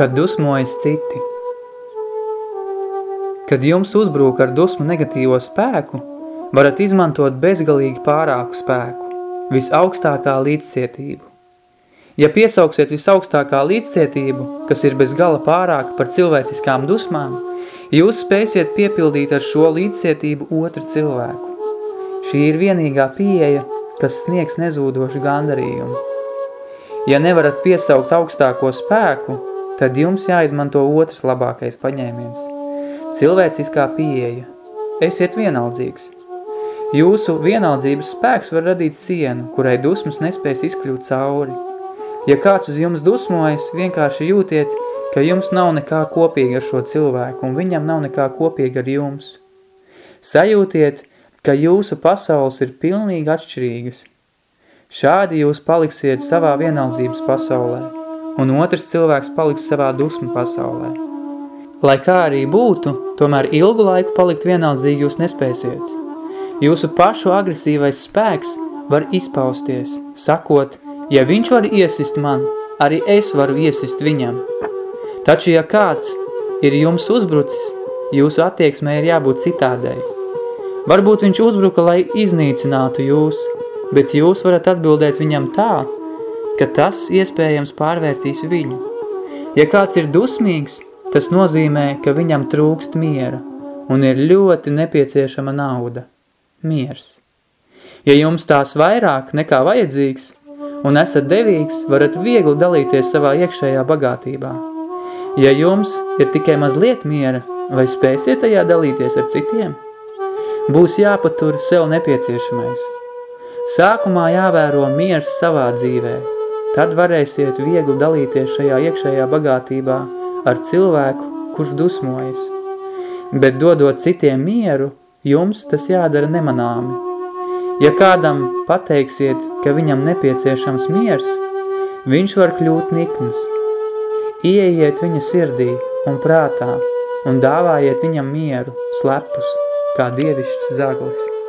Kad dusmojas citi. Kad jums uzbrūk ar dusmu negatīvo spēku, varat izmantot bezgalīgi pārāku spēku, visaugstākā līdzcietību. Ja piesauksiet visaugstākā līdzcietību, kas ir bez gala pārāka par cilvēciskām dusmām, jūs spēsiet piepildīt ar šo līdzcietību otru cilvēku. Šī ir vienīgā pieeja, kas sniegs nezūdošu gandarījumu. Ja nevarat piesaukt augstāko spēku, tad jums jāizmanto otrs labākais paņēmiens. Cilvēciskā pieeja. Esiet vienaldzīgs. Jūsu vienaldzības spēks var radīt sienu, kurai dusmas nespēs izkļūt cauri. Ja kāds uz jums dusmojas, vienkārši jūtiet, ka jums nav nekā kopīga ar šo cilvēku, un viņam nav nekā kopīga ar jums. Sajūtiet, ka jūsu pasaules ir pilnīgi atšķirīgas. Šādi jūs paliksiet savā vienaldzības pasaulē un otrs cilvēks paliks savā dusmu pasaulē. Lai kā arī būtu, tomēr ilgu laiku palikt vienaldzīgi jūs nespēsiet. Jūsu pašu agresīvais spēks var izpausties, sakot, ja viņš var iesist man, arī es varu iesist viņam. Taču, ja kāds ir jums uzbrucis, jūsu attieksmē ir jābūt citādai. Varbūt viņš uzbruka, lai iznīcinātu jūs, bet jūs varat atbildēt viņam tā, ka tas iespējams pārvērtīs viņu. Ja kāds ir dusmīgs, tas nozīmē, ka viņam trūkst miera un ir ļoti nepieciešama nauda – miers. Ja jums tās vairāk nekā vajadzīgs un esat devīgs, varat viegli dalīties savā iekšējā bagātībā. Ja jums ir tikai mazliet miera, vai spēsiet tajā dalīties ar citiem? Būs jāpatur sev nepieciešamais. Sākumā jāvēro miers savā dzīvē, Tad varēsiet viegli dalīties šajā iekšējā bagātībā ar cilvēku, kurš dusmojas. Bet dodot citiem mieru, jums tas jādara nemanāmi. Ja kādam pateiksiet, ka viņam nepieciešams miers, viņš var kļūt nikns. Ieiet viņa sirdī un prātā un dāvājiet viņam mieru, slepus, kā dievišķs zaglis.